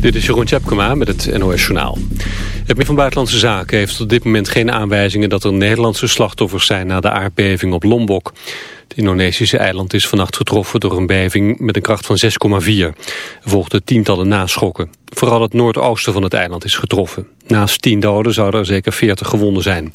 Dit is Jeroen Tjepkema met het NOS Journaal. Het minister van Buitenlandse Zaken heeft op dit moment geen aanwijzingen... dat er Nederlandse slachtoffers zijn na de aardbeving op Lombok. Het Indonesische eiland is vannacht getroffen door een beving met een kracht van 6,4. Er volgden tientallen naschokken. Vooral het noordoosten van het eiland is getroffen. Naast tien doden zouden er zeker 40 gewonden zijn.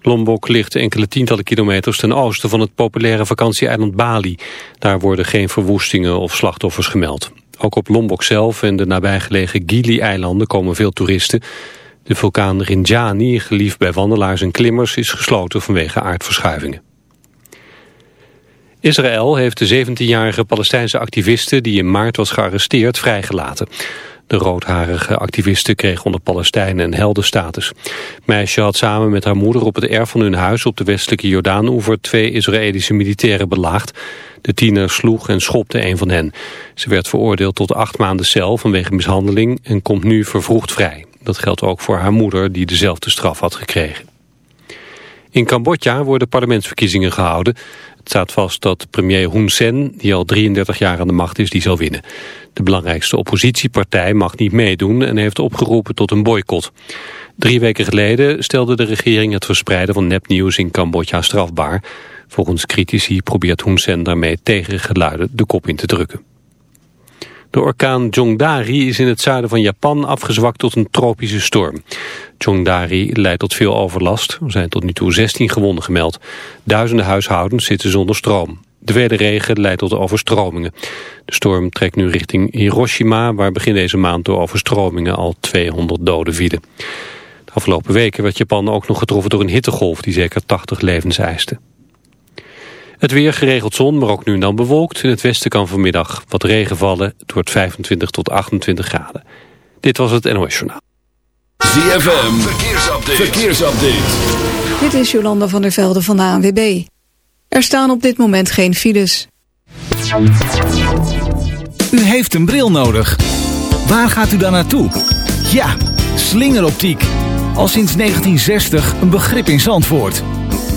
Lombok ligt enkele tientallen kilometers ten oosten van het populaire vakantieeiland Bali. Daar worden geen verwoestingen of slachtoffers gemeld. Ook op Lombok zelf en de nabijgelegen Gili-eilanden komen veel toeristen. De vulkaan Rinjani, geliefd bij wandelaars en klimmers, is gesloten vanwege aardverschuivingen. Israël heeft de 17-jarige Palestijnse activiste die in maart was gearresteerd vrijgelaten. De roodharige activiste kreeg onder Palestijnen een heldenstatus. Meisje had samen met haar moeder op het erf van hun huis op de westelijke Jordaanoever twee Israëlische militairen belaagd. De tiener sloeg en schopte een van hen. Ze werd veroordeeld tot acht maanden cel vanwege mishandeling en komt nu vervroegd vrij. Dat geldt ook voor haar moeder die dezelfde straf had gekregen. In Cambodja worden parlementsverkiezingen gehouden. Het staat vast dat premier Hun Sen, die al 33 jaar aan de macht is, die zal winnen. De belangrijkste oppositiepartij mag niet meedoen en heeft opgeroepen tot een boycott. Drie weken geleden stelde de regering het verspreiden van nepnieuws in Cambodja strafbaar. Volgens critici probeert Hun Sen daarmee tegengeluiden de kop in te drukken. De orkaan Jongdari is in het zuiden van Japan afgezwakt tot een tropische storm. Jongdari leidt tot veel overlast. Er zijn tot nu toe 16 gewonden gemeld. Duizenden huishoudens zitten zonder stroom. De vele regen leidt tot overstromingen. De storm trekt nu richting Hiroshima, waar begin deze maand door overstromingen al 200 doden vielen. De afgelopen weken werd Japan ook nog getroffen door een hittegolf die zeker 80 levens eiste. Het weer geregeld zon, maar ook nu en dan bewolkt. In het westen kan vanmiddag wat regen vallen. Het wordt 25 tot 28 graden. Dit was het NOS Journaal. ZFM, verkeersupdate. verkeersupdate. Dit is Jolanda van der Velde van de ANWB. Er staan op dit moment geen files. U heeft een bril nodig. Waar gaat u dan naartoe? Ja, slingeroptiek. Al sinds 1960 een begrip in Zandvoort.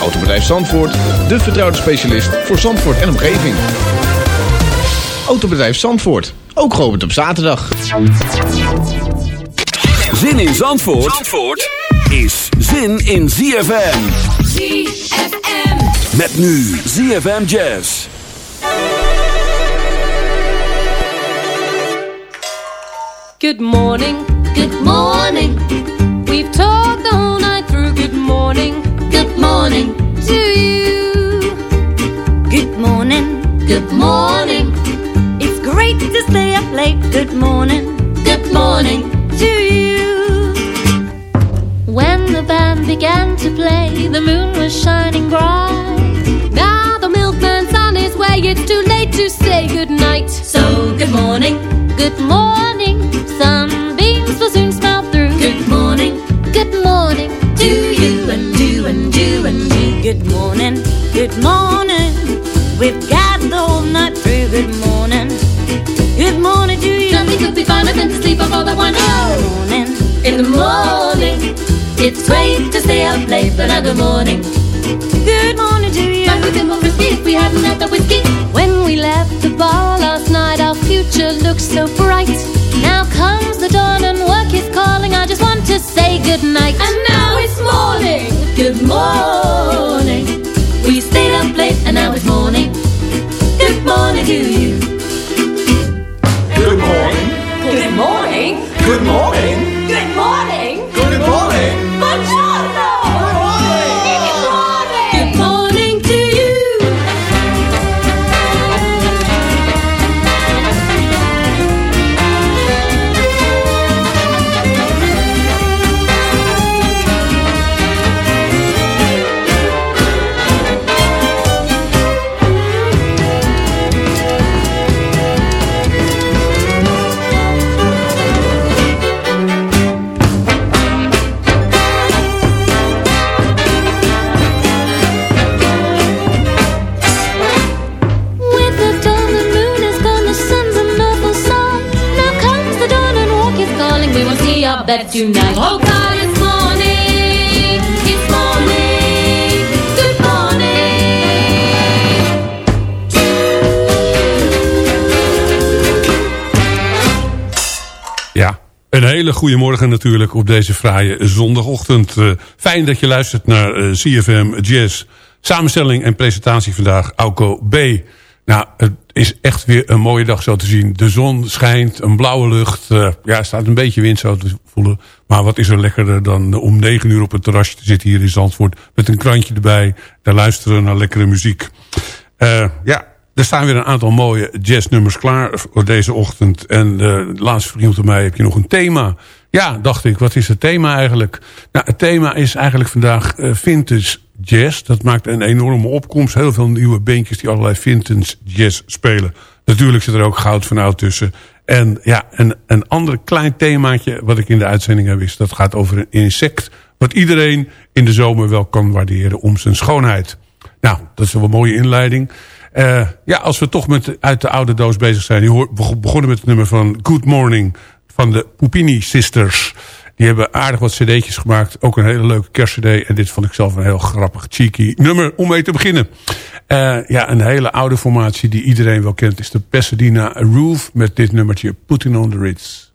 Autobedrijf Zandvoort, de vertrouwde specialist voor Zandvoort en omgeving. Autobedrijf Zandvoort, ook geopend op zaterdag. Zin in Zandvoort, Zandvoort is zin in ZFM. ZFM. Met nu ZFM Jazz. Good morning, good morning. We've talked all night through. Good morning, morning to you. Good morning, Good morning, it's great to stay up late. Good morning good morning. to you. When the band began to play, the moon was shining bright. Now the milkman's on his way, it's too late to say goodnight. So, good morning, good morning. Sunbeams good morning. We've got the whole night through. Good morning, good morning to you. Nothing could be finer than to sleep off all that one Good morning, In the morning, it's great to stay up late, but now good morning. good morning to you. Might be bit more risky if we hadn't had the whiskey. When we left the bar last night, our future looked so bright. Now comes the dawn and work is calling. I just want to say goodnight. And bed do you? Good morning. Good morning. Good morning. Tonight. Oh morning, it's morning, good morning. Ja, een hele goede morgen natuurlijk op deze fraaie zondagochtend. Eh, fijn dat je luistert naar eh, CFM Jazz. Samenstelling en presentatie vandaag, Auko B. Nou, het is echt weer een mooie dag zo te zien. De zon schijnt, een blauwe lucht. eh, ja, staat een beetje wind zo te voelen. Maar wat is er lekkerder dan om negen uur op het terrasje te zitten hier in Zandvoort. Met een krantje erbij. Daar luisteren naar lekkere muziek. Eh, ja, er staan weer een aantal mooie jazznummers klaar voor deze ochtend. En uh, de laatste vriend van mij heb je nog een thema. Ja, dacht ik, wat is het thema eigenlijk? Nou, het thema is eigenlijk vandaag vintage jazz. Dat maakt een enorme opkomst. Heel veel nieuwe bandjes die allerlei vintage jazz spelen. Natuurlijk zit er ook goud van oud tussen. En ja, een, een ander klein themaatje wat ik in de uitzending heb is... dat gaat over een insect wat iedereen in de zomer wel kan waarderen om zijn schoonheid. Nou, dat is wel een mooie inleiding. Uh, ja, als we toch met uit de oude doos bezig zijn. We begonnen met het nummer van Good Morning van de Pupini Sisters. Die hebben aardig wat cd'tjes gemaakt. Ook een hele leuke kerstcd. En dit vond ik zelf een heel grappig, cheeky nummer om mee te beginnen. Uh, ja, een hele oude formatie die iedereen wel kent... is de Pasadena Roof met dit nummertje Putting on the Ritz.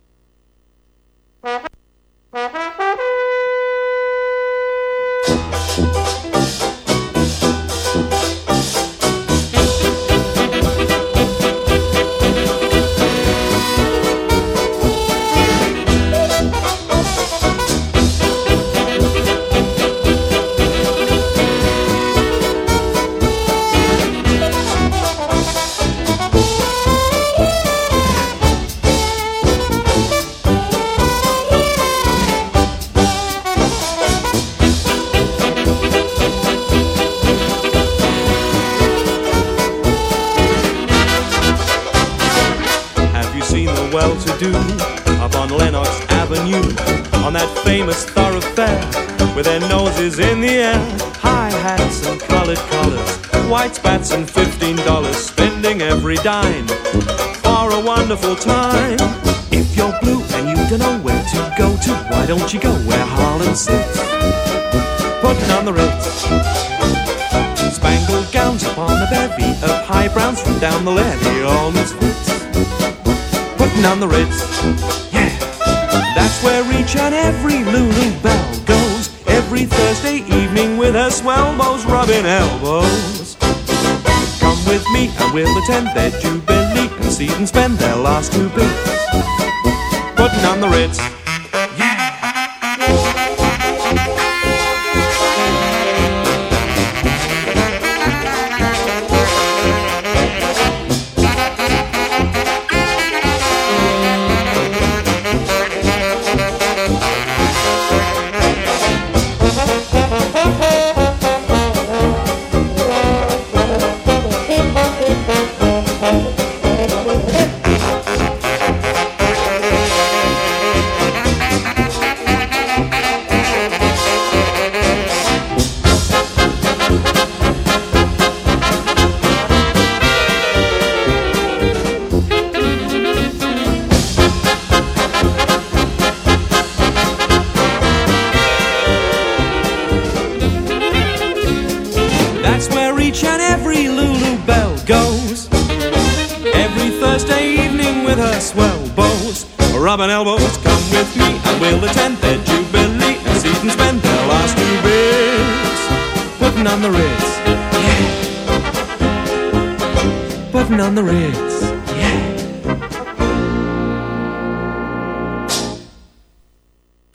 pretend they're Jubilee, see them spend their last two bits.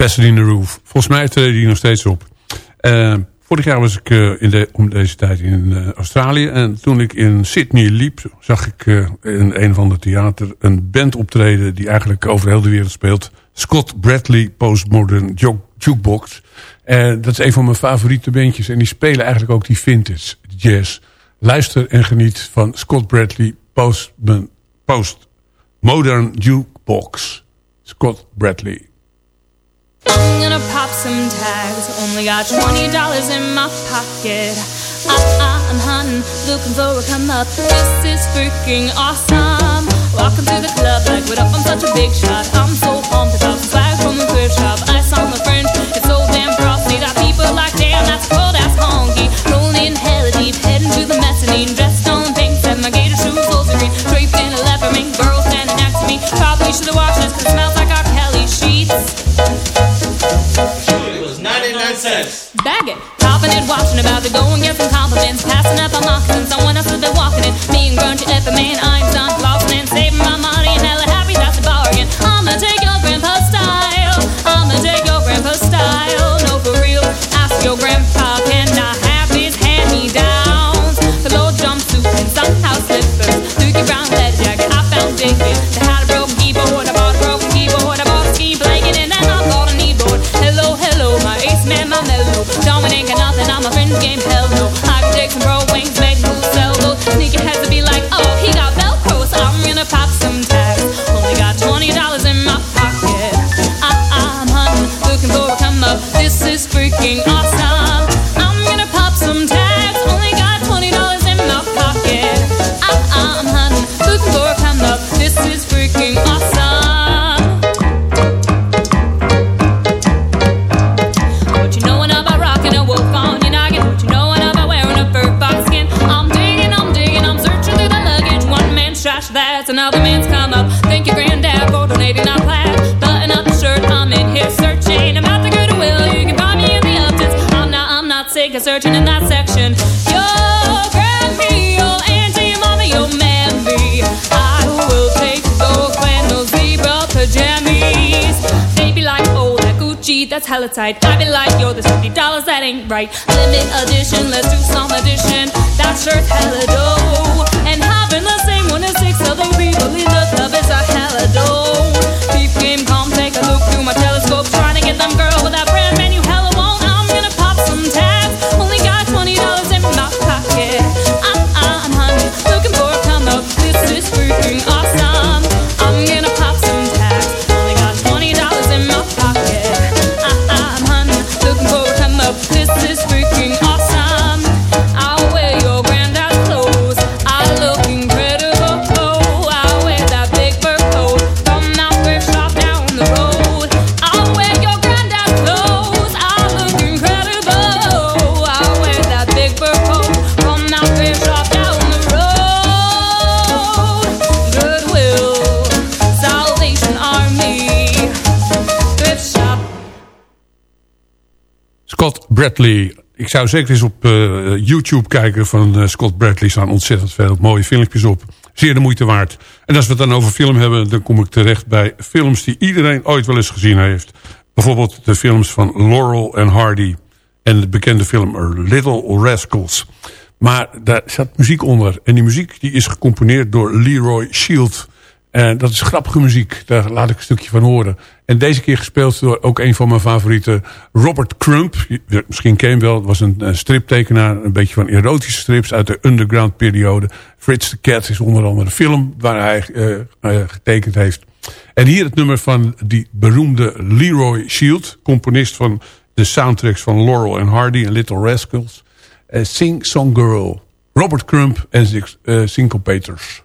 Pasadena Roof. Volgens mij treden die nog steeds op. Uh, vorig jaar was ik uh, in de, om deze tijd in uh, Australië. En toen ik in Sydney liep, zag ik in een van de theater een band optreden... die eigenlijk over heel de wereld speelt. Scott Bradley Postmodern Jukebox. En dat is een van mijn favoriete bandjes. En die spelen eigenlijk ook die vintage jazz. Luister en geniet van Scott Bradley Postmodern Post Jukebox. Scott Bradley. I'm gonna pop some tags. Only got twenty dollars in my pocket. I, I'm hunting, looking for a come up. This is freaking awesome. Walking through the club like, what up? I'm such a big shot. I'm so pumped about swag from the thrift shop, ice on the fringe. It's so damn frosty that people like, damn, that's cold ass honky. Rolling in hella deep, heading to the mezzanine. Dressed all in pink, set my gator shoes, are green. Draped in a leopard mink, girl standing next to me. Probably should've washed this, cause it smells like our Kelly sheets. 99 cents. Bag it. Popping it, watching about to go and get some compliments. Passing up, I'm mocking. Someone else has been walking it. Me and Grunge, F man, I'm done That's hella tight. I be like, yo, this fifty dollars, that ain't right. Limit edition, let's do some addition. That shirt's hella dope. And having the same one as six other people in the club is a hella dope. Peep game, come take a look through my telescope, trying to get them girl with that brand menu Bradley. Ik zou zeker eens op eh, YouTube kijken van eh, Scott Bradley. Staan ontzettend veel mooie filmpjes op. Zeer de moeite waard. En als we het dan over film hebben... dan kom ik terecht bij films die iedereen ooit wel eens gezien heeft. Bijvoorbeeld de films van Laurel en Hardy. En de bekende film Little Rascals. Maar daar zat muziek onder. En die muziek die is gecomponeerd door Leroy Shield. En dat is grappige muziek. Daar laat ik een stukje van horen. En deze keer gespeeld door ook een van mijn favorieten. Robert Crump. Misschien ken je hem wel. Was een, een striptekenaar. Een beetje van erotische strips uit de underground periode. Fritz the Cat is onder andere een film waar hij eh, eh, getekend heeft. En hier het nummer van die beroemde Leroy Shield. Componist van de soundtracks van Laurel and Hardy en Little Rascals. Eh, Sing Song Girl. Robert Crump en Syncopators.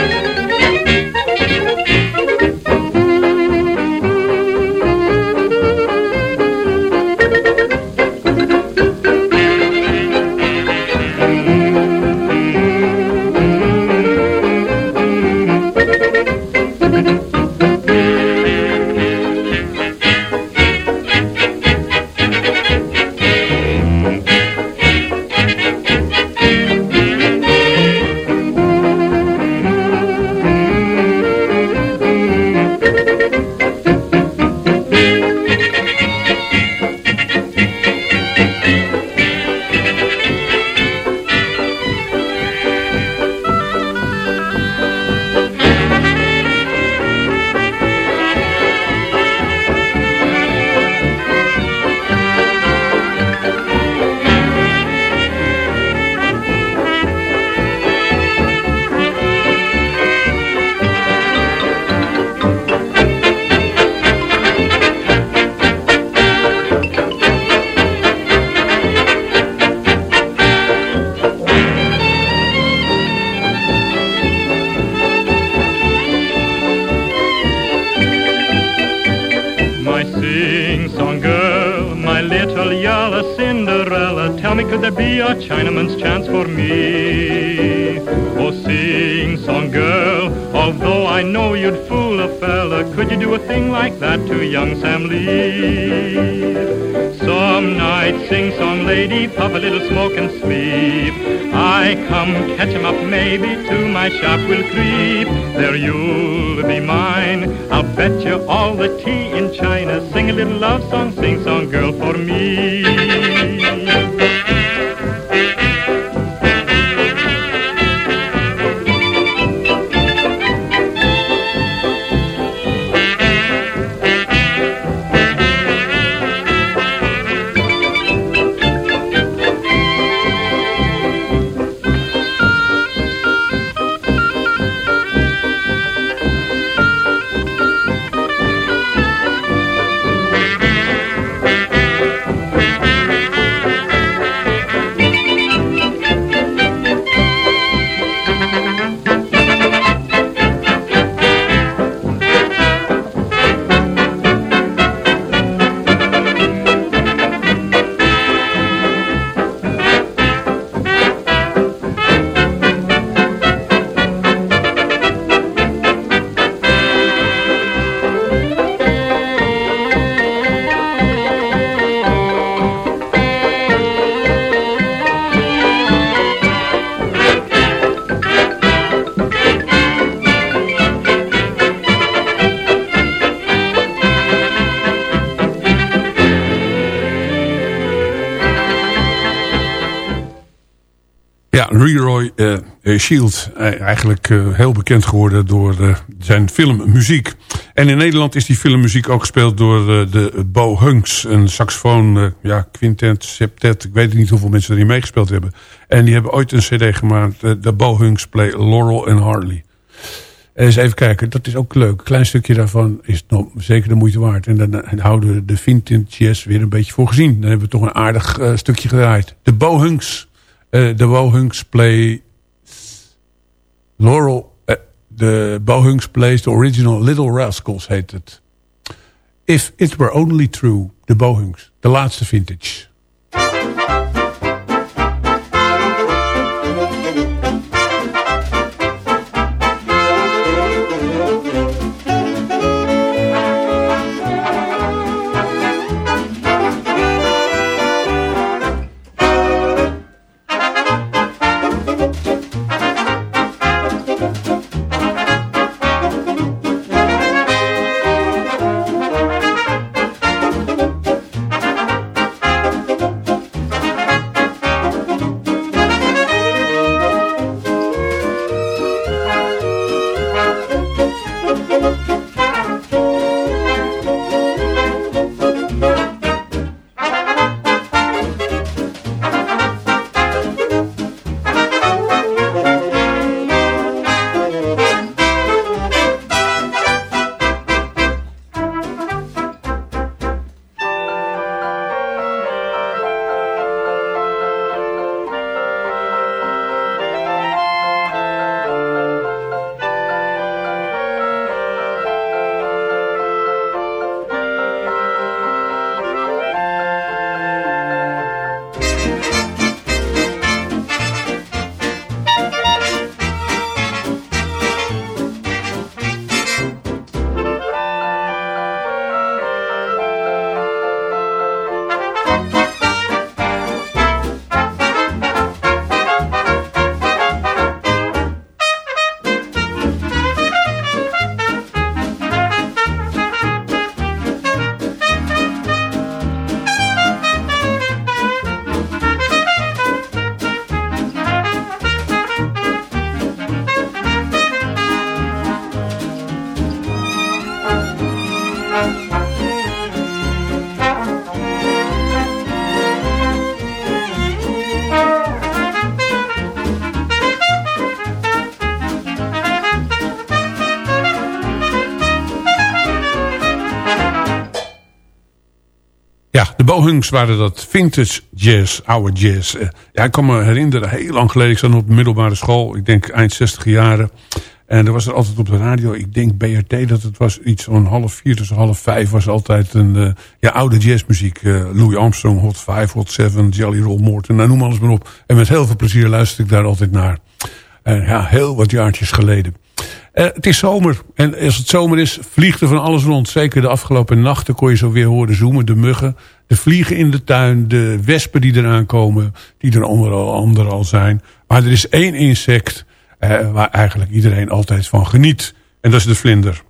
uh, Shield, uh, eigenlijk heel bekend geworden door zijn filmmuziek. En in Nederland is die filmmuziek ook gespeeld door de Bo Hunks. Een saxofoon, ja, quintet, septet. Ik weet niet hoeveel mensen erin meegespeeld hebben. En die hebben ooit een cd gemaakt, de Bo Hunks Play Laurel and Harley. Eens even kijken, dat is ook leuk. Een klein stukje daarvan is nog zeker de moeite waard. En dan houden we de vintage weer een beetje voor gezien. Dan hebben we toch een aardig stukje gedraaid. De Bo Hunks... De Bohunks play Laurel. Uh, de Bohunks plays the original Little Rascals heet het. If it were only true, de Bohunks. De laatste vintage. Bohunks waren dat vintage jazz, oude jazz. ja, ik kan me herinneren, heel lang geleden, ik zat op de middelbare school. Ik denk eind 60 jaren. En er was er altijd op de radio, ik denk BRT, dat het was iets van half vier tussen half vijf was altijd een uh, ja, oude jazzmuziek. Uh, Louis Armstrong, Hot 5, Hot 7, Jelly Roll Morton, nou, noem alles maar op. En met heel veel plezier luister ik daar altijd naar. En ja, heel wat jaartjes geleden. Uh, het is zomer. En als het zomer is, vliegt er van alles rond. Zeker de afgelopen nachten kon je zo weer horen zoomen. De muggen, de vliegen in de tuin, de wespen die eraan komen. Die er onder al, al zijn. Maar er is één insect uh, waar eigenlijk iedereen altijd van geniet. En dat is de vlinder.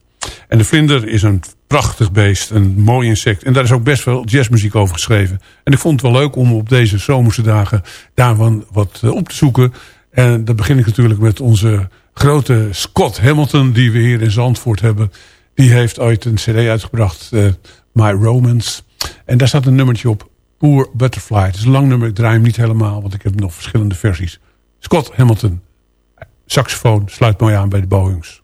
En de vlinder is een prachtig beest, een mooi insect. En daar is ook best wel jazzmuziek over geschreven. En ik vond het wel leuk om op deze zomerse dagen daarvan wat uh, op te zoeken. En dan begin ik natuurlijk met onze grote Scott Hamilton... die we hier in Zandvoort hebben. Die heeft ooit een cd uitgebracht, uh, My Romance. En daar staat een nummertje op, Poor Butterfly. Het is een lang nummer, ik draai hem niet helemaal... want ik heb nog verschillende versies. Scott Hamilton, saxofoon, sluit mooi aan bij de Boeings.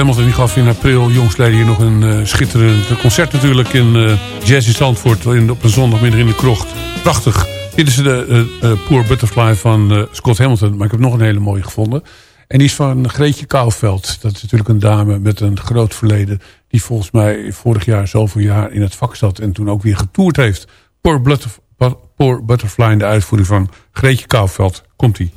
Hamilton die gaf in april jongsleden hier nog een uh, schitterend concert natuurlijk in uh, Jazz in Zandvoort in, op een zondagmiddag in de krocht. Prachtig. Dit is de uh, Poor Butterfly van Scott Hamilton, maar ik heb nog een hele mooie gevonden. En die is van Greetje Kouwveld. Dat is natuurlijk een dame met een groot verleden die volgens mij vorig jaar zoveel jaar in het vak zat en toen ook weer getoerd heeft. Poor, Poor Butterfly in de uitvoering van Greetje Kouwveld. Komt-ie.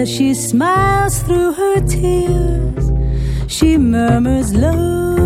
As she smiles through her tears, she murmurs low.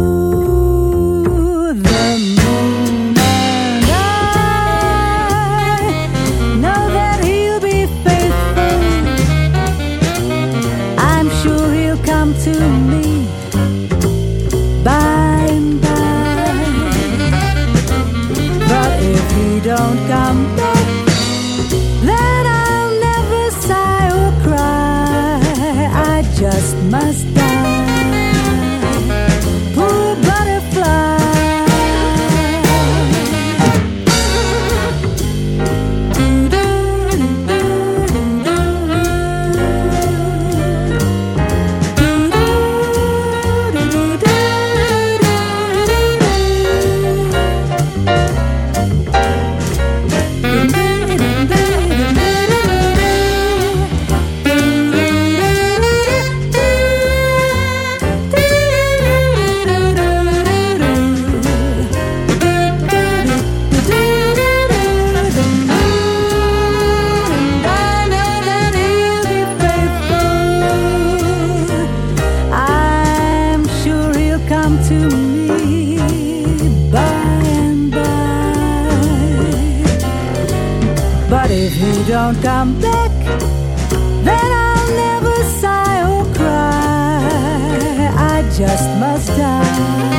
Just must die.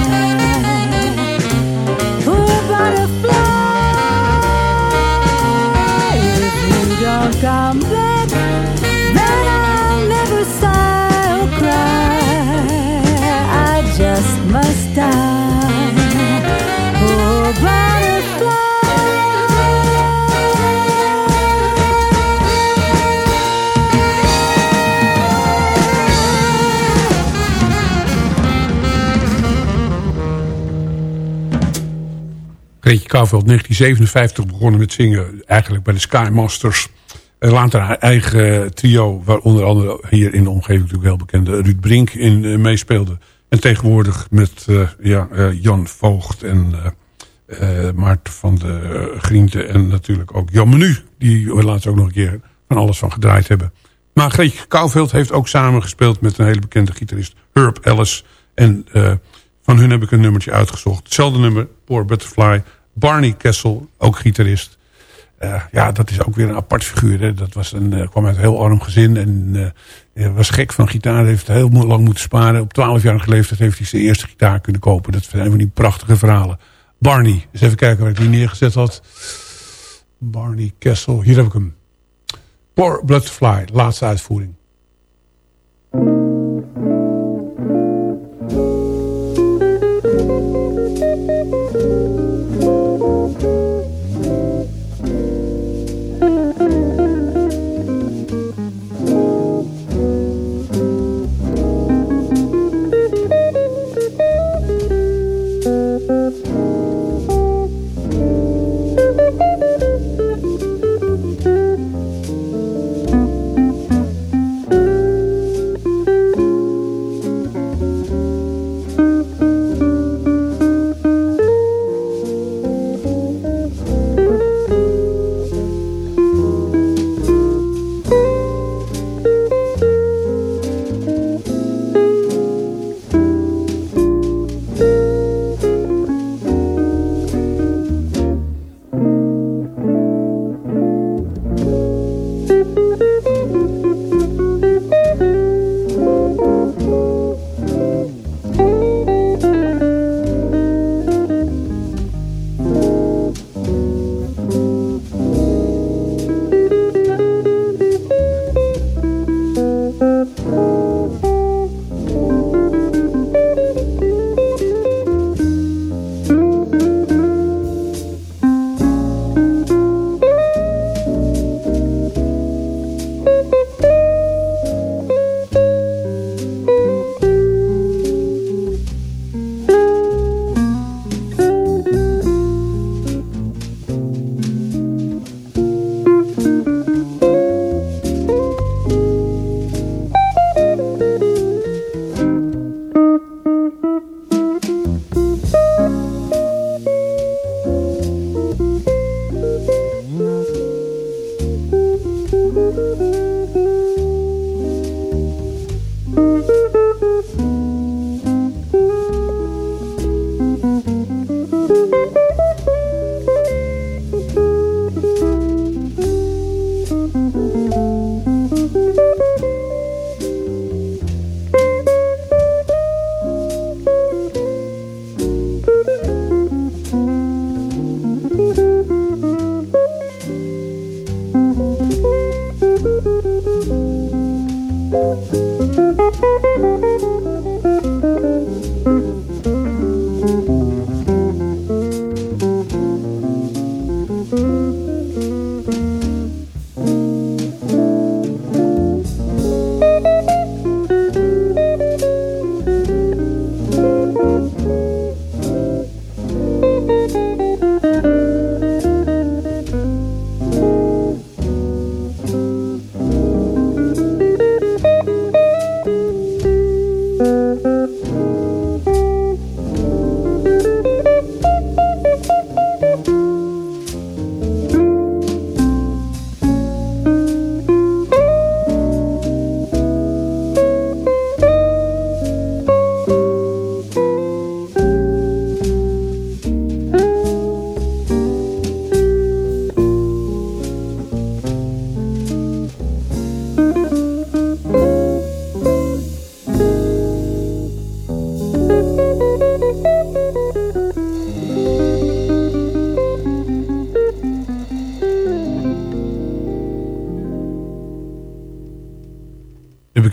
Kouwveld 1957 begonnen met zingen. Eigenlijk bij de Sky Masters. Later haar eigen trio. Waar onder andere hier in de omgeving natuurlijk heel bekende Ruud Brink in eh, meespeelde. En tegenwoordig met eh, ja, eh, Jan Voogd en Maarten van de Griente. En natuurlijk ook Jan Menu. Die we laatst ook nog een keer van alles van gedraaid hebben. Maar Greetje Kouwveld heeft ook samengespeeld met een hele bekende gitarist. Herb Ellis. En van hun heb ik een nummertje uitgezocht. Hetzelfde nummer, Poor Butterfly. Barney Kessel, ook gitarist. Eh, ja, dat is ook weer een apart figuur. Hè. Dat was een, eh, kwam uit een heel arm gezin. En eh, was gek van gitaar. Heeft heel lang moeten sparen. Op 12-jarige leeftijd heeft hij zijn eerste gitaar kunnen kopen. Dat zijn van die prachtige verhalen. Barney. Eens even kijken waar ik die neergezet had. Barney Kessel. Hier heb ik hem. Poor Butterfly. Laatste uitvoering.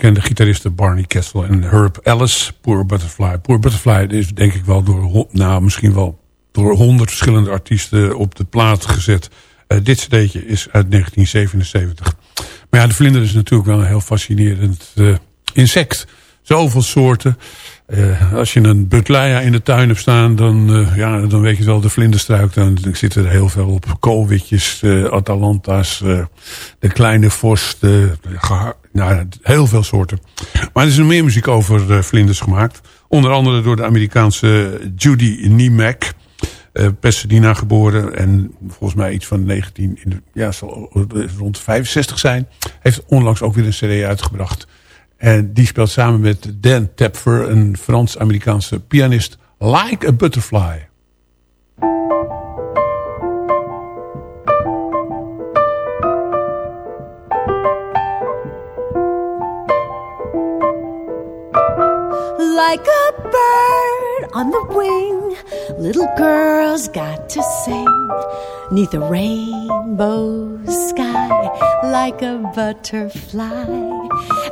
Bekende gitaristen Barney Kessel en Herb Ellis. Poor Butterfly. Poor Butterfly is denk ik wel door, nou, misschien wel door honderd verschillende artiesten op de plaat gezet. Uh, dit cd'tje is uit 1977. Maar ja, de vlinder is natuurlijk wel een heel fascinerend uh, insect. Zoveel soorten. Uh, als je een butleia in de tuin hebt staan, dan, ja, dan weet je wel, de vlinderstruik. Dan zitten er heel veel op. Koolwitjes, atalanta's, de kleine de, nou, heel veel soorten. Maar er is nog meer muziek over vlinders gemaakt. Onder andere door de Amerikaanse Judy Niemek. Pasadena geboren en volgens mij iets van 19, in ja, zal rond 65 zijn. Heeft onlangs ook weer een cd uitgebracht. En die speelt samen met Dan Tepfer, een Frans-Amerikaanse pianist, Like a Butterfly. Like a bird on the wing, little girls got to sing neath a rainbow sky like a butterfly.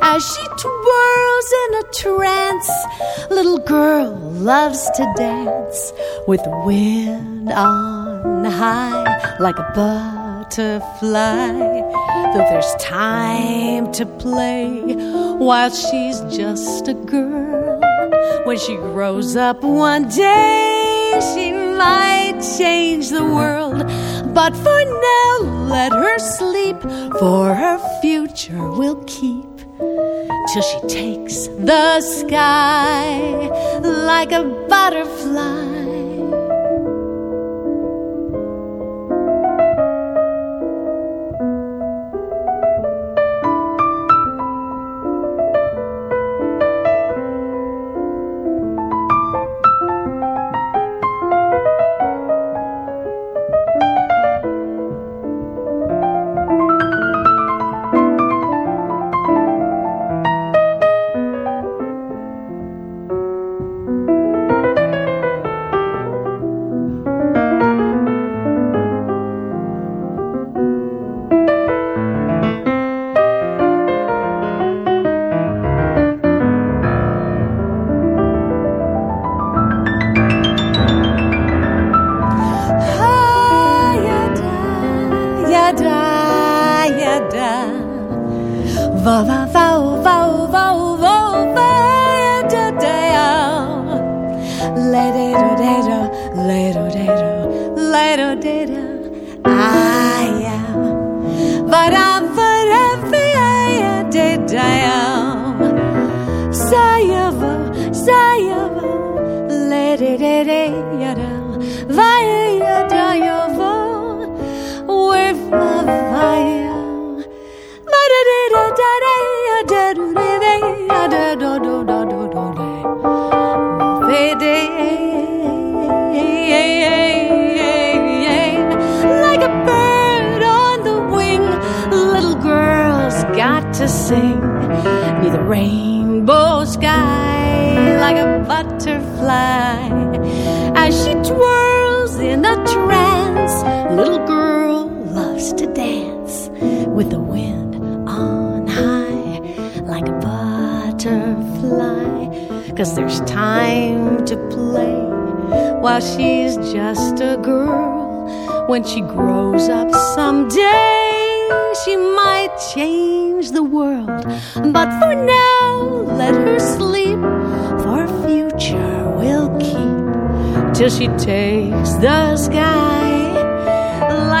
As she twirls in a trance, little girl loves to dance with the wind on high like a butterfly. Though there's time to play while she's just a girl. When she grows up one day, she might change the world. But for now, let her sleep, for her future will keep. Till she takes the sky like a butterfly.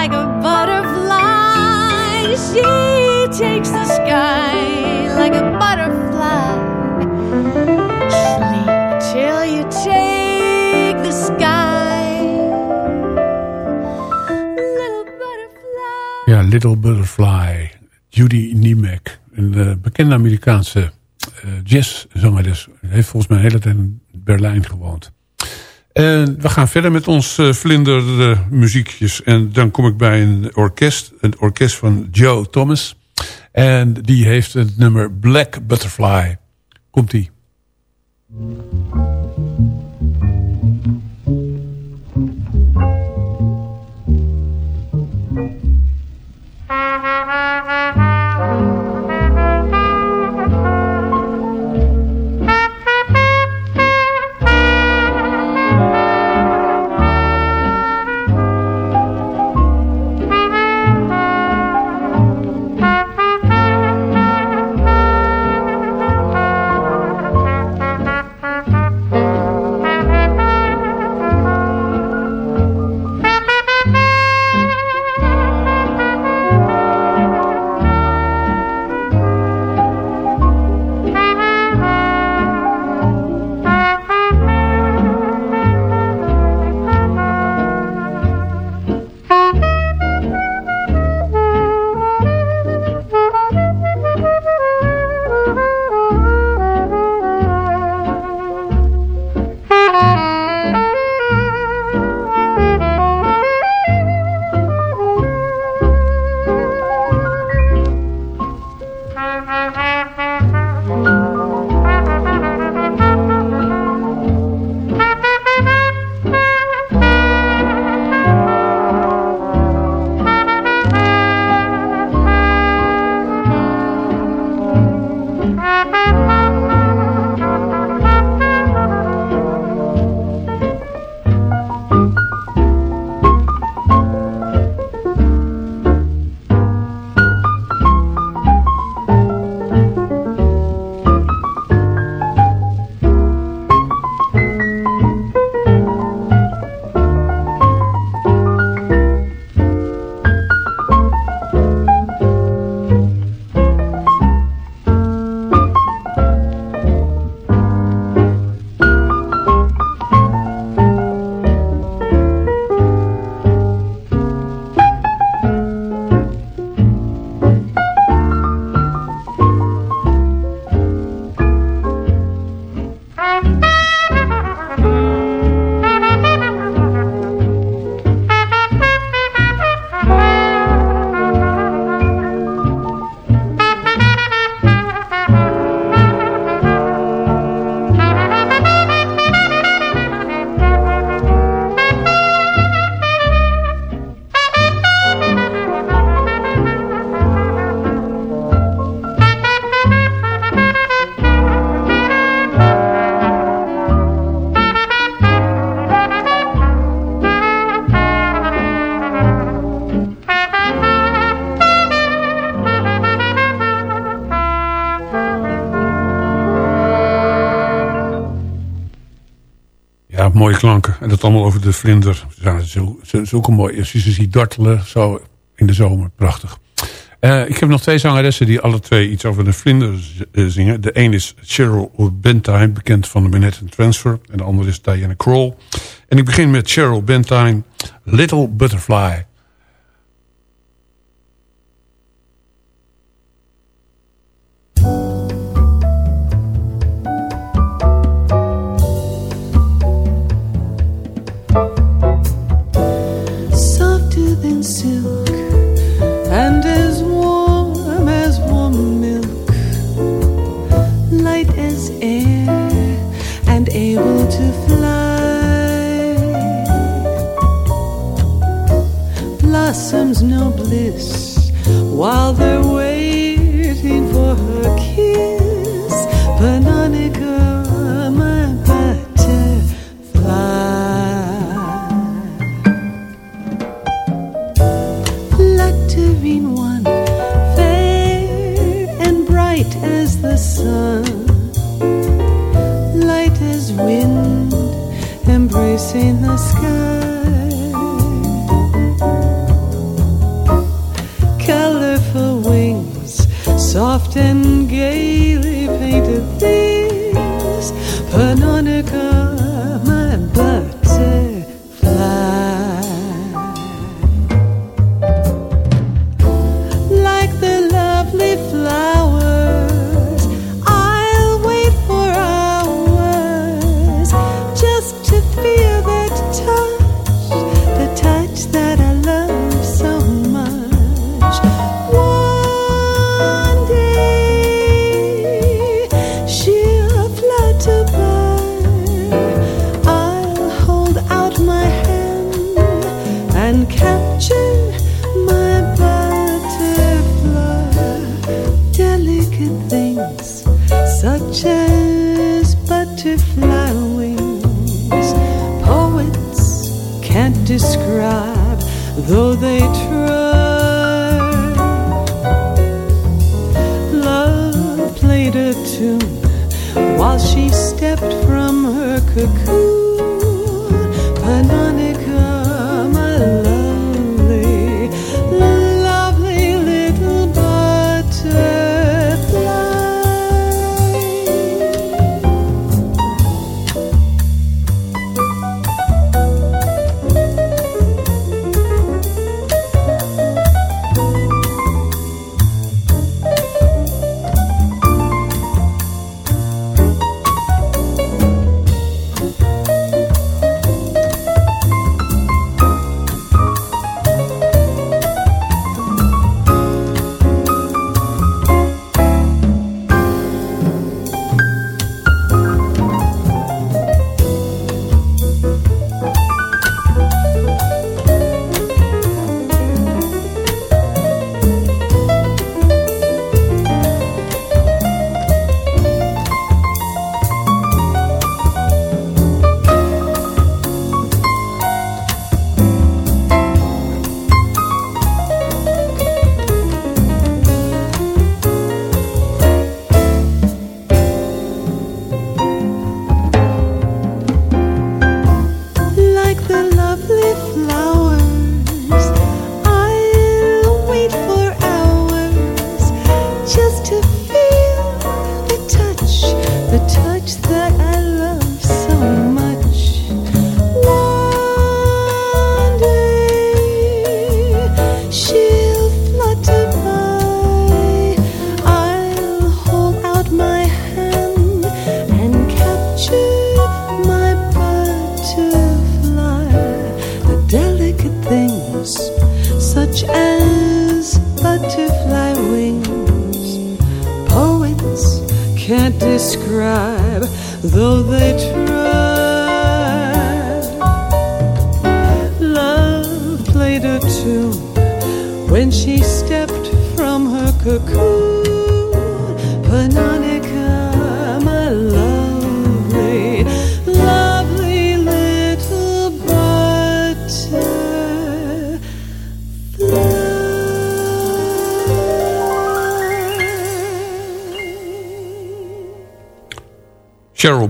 Like a butterfly. She takes the sky like a butterfly. Sleep till you take the sky. Ja, Little Butterfly. Judy Niemek. Een uh, bekende Amerikaanse uh, jazzzangeres. Heeft volgens mij een hele tijd in Berlijn gewoond. En we gaan verder met ons uh, vlinder muziekjes. En dan kom ik bij een orkest. Een orkest van Joe Thomas. En die heeft het nummer Black Butterfly. Komt-ie. mooie klanken. En dat allemaal over de vlinder. Ja, zulke mooie. Als je ze ziet dartelen, zo in de zomer. Prachtig. Eh, ik heb nog twee zangeressen die alle twee iets over de vlinder eh, zingen. De een is Cheryl Bentine, bekend van de Manhattan Transfer. En de andere is Diana Kroll. En ik begin met Cheryl Bentine, Little Butterfly. while they wait.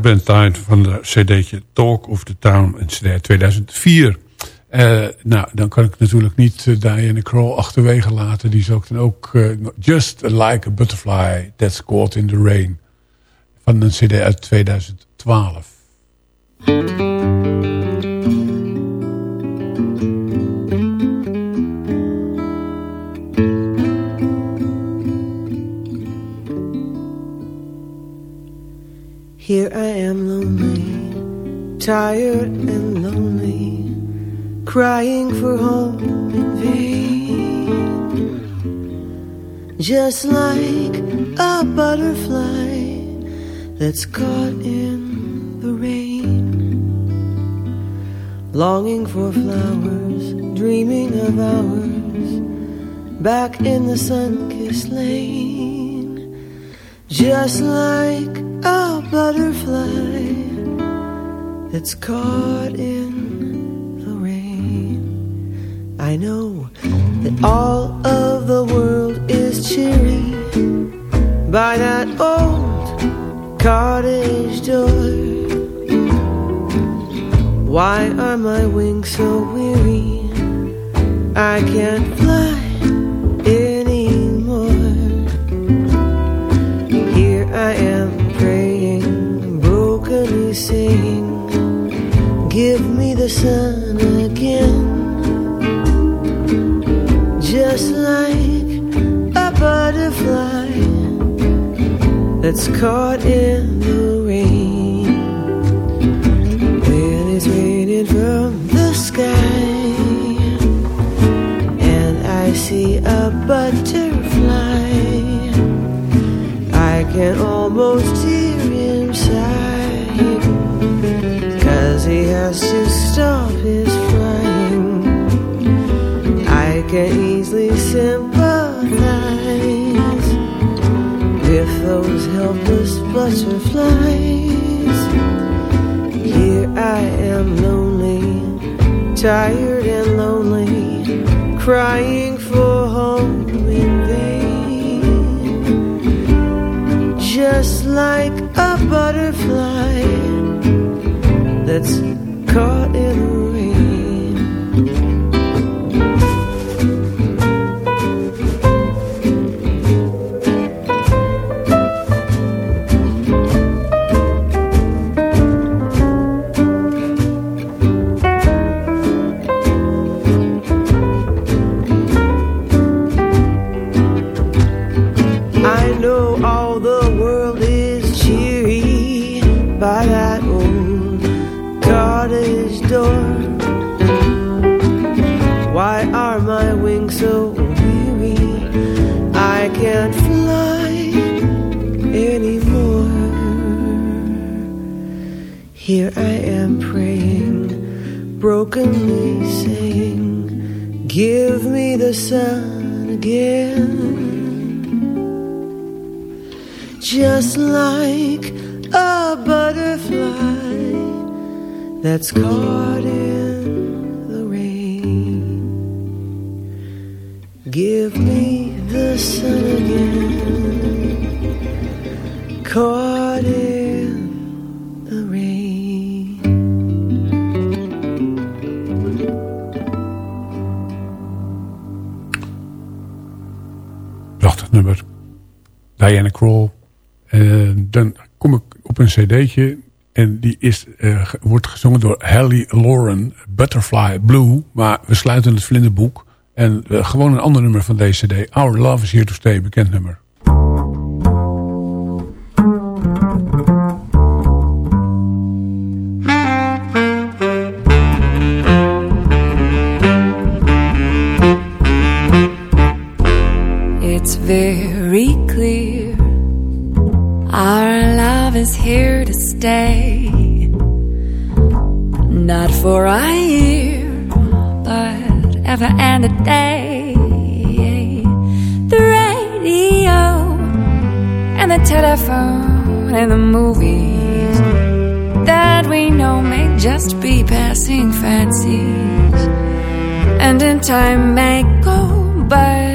Cheryl Bentine van de cd'tje Talk of the Town in cd 2004. Uh, nou, dan kan ik natuurlijk niet uh, Diana Kroll achterwege laten. Die is ook dan ook uh, Just Like a Butterfly That's Caught in the Rain. Van een cd uit 2012. Here I am lonely, tired and lonely, crying for home in vain. Just like a butterfly that's caught in the rain. Longing for flowers, dreaming of hours, back in the sun-kissed lane. Just like butterfly that's caught in the rain. I know that all of the world is cheery by that old cottage door. Why are my wings so weary? I can't fly sun again. Just like a butterfly that's caught in the rain. When it's raining from the sky, and I see a butterfly. I can almost can easily sympathize With those helpless butterflies. Here I am lonely Tired and lonely Crying for home in vain. Just like a butterfly that's cd'tje. En die is, uh, wordt gezongen door Hallie Lauren. Butterfly Blue. Maar we sluiten het vlinderboek. En gewoon een ander nummer van deze cd. Our Love is Here to Stay. Bekend nummer. It's very love is here to stay. Not for a year, but ever and a day. The radio and the telephone and the movies that we know may just be passing fancies. And in time may go, but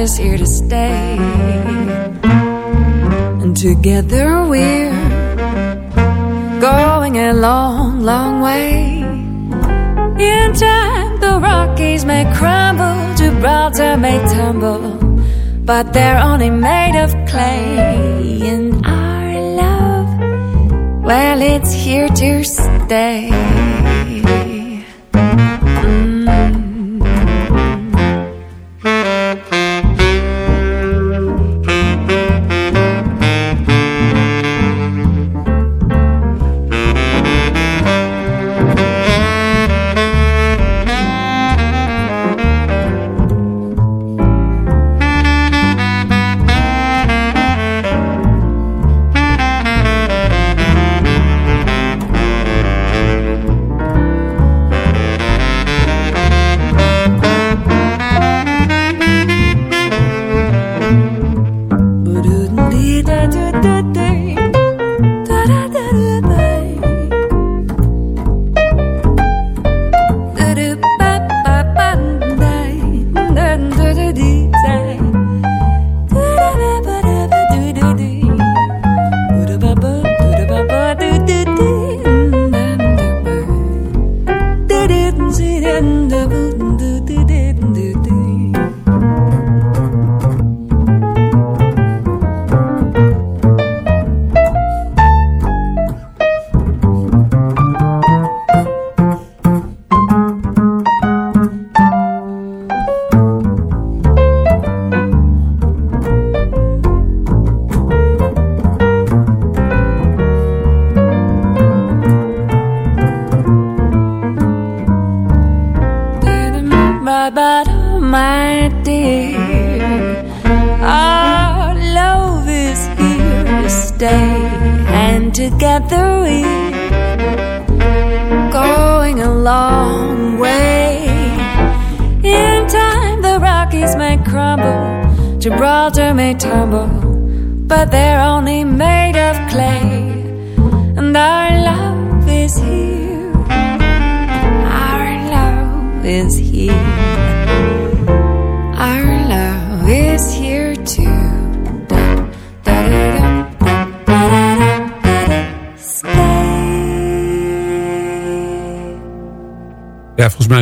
is here to stay. And together we're going a long, long way. In time, the Rockies may crumble, Gibraltar may tumble, but they're only made of clay. And our love, well, it's here to stay.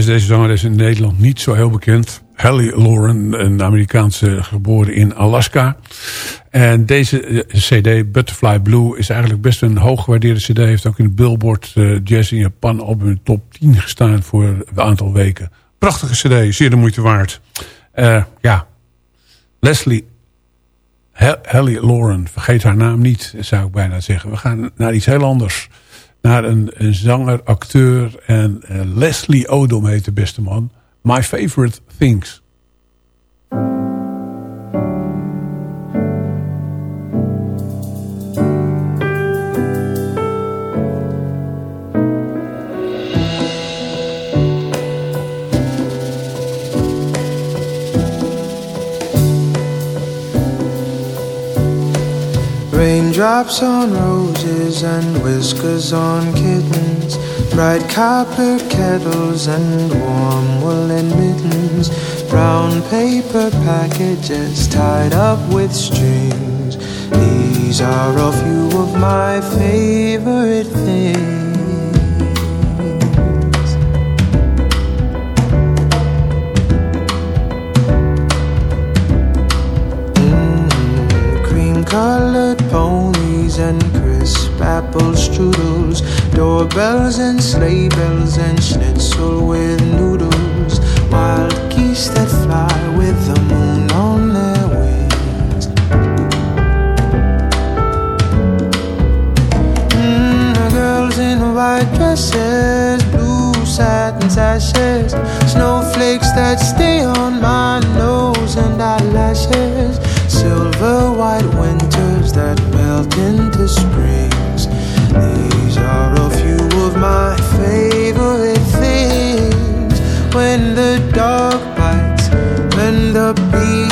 Deze zangeres in Nederland niet zo heel bekend. Hallie Lauren, een Amerikaanse geboren in Alaska. En deze eh, cd, Butterfly Blue, is eigenlijk best een hooggewaardeerde cd. Heeft ook in de Billboard uh, Jazz in Japan op een top 10 gestaan voor een aantal weken. Prachtige cd, zeer de moeite waard. Uh, ja, Leslie Hallie Lauren, vergeet haar naam niet, zou ik bijna zeggen. We gaan naar iets heel anders naar een, een zanger, acteur en uh, Leslie Odom heet de beste man. My Favorite Things. Raindrops on and whiskers on kittens, bright copper kettles and warm woolen mittens, brown paper packages tied up with strings. These are a few of my favorite things. Apple strudels, doorbells and sleigh bells and schnitzel with noodles, wild geese that fly with the moon on their wings. Mm, girls in white dresses, blue satin sashes, snowflakes that stay on my nose and eyelashes silver white winters that melt into springs. These are a few of my favorite things. When the dog bites, when the bee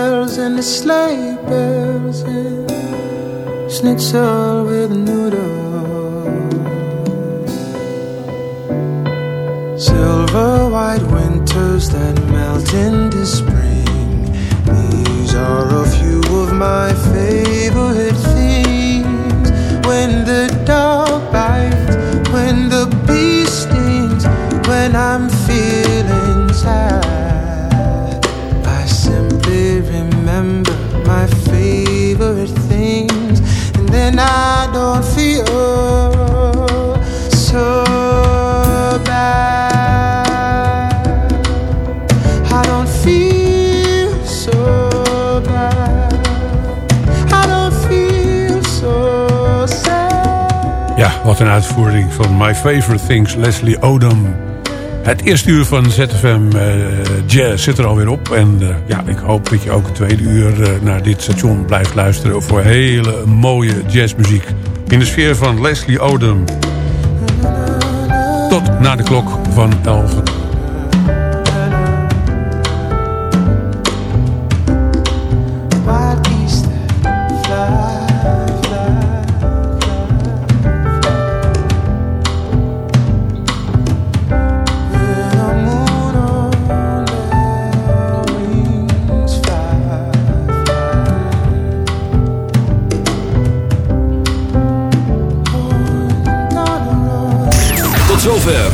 Doorbells and the sleigh bells and schnitzel with noodles. Silver white winters that melt into spring. These are a few of my favorite things. When the dog bites, when the bee stings, when I'm feeling sad. Then I don't feel so bad. I don't feel so bad. I don't feel so sad. Ja, wat een uitvoering van My Favorite Things, Leslie Odom. Het eerste uur van ZFM eh, Jazz zit er alweer op. En eh, ja, ik hoop dat je ook het tweede uur eh, naar dit station blijft luisteren... voor hele mooie jazzmuziek. In de sfeer van Leslie Odom. Tot na de klok van 11.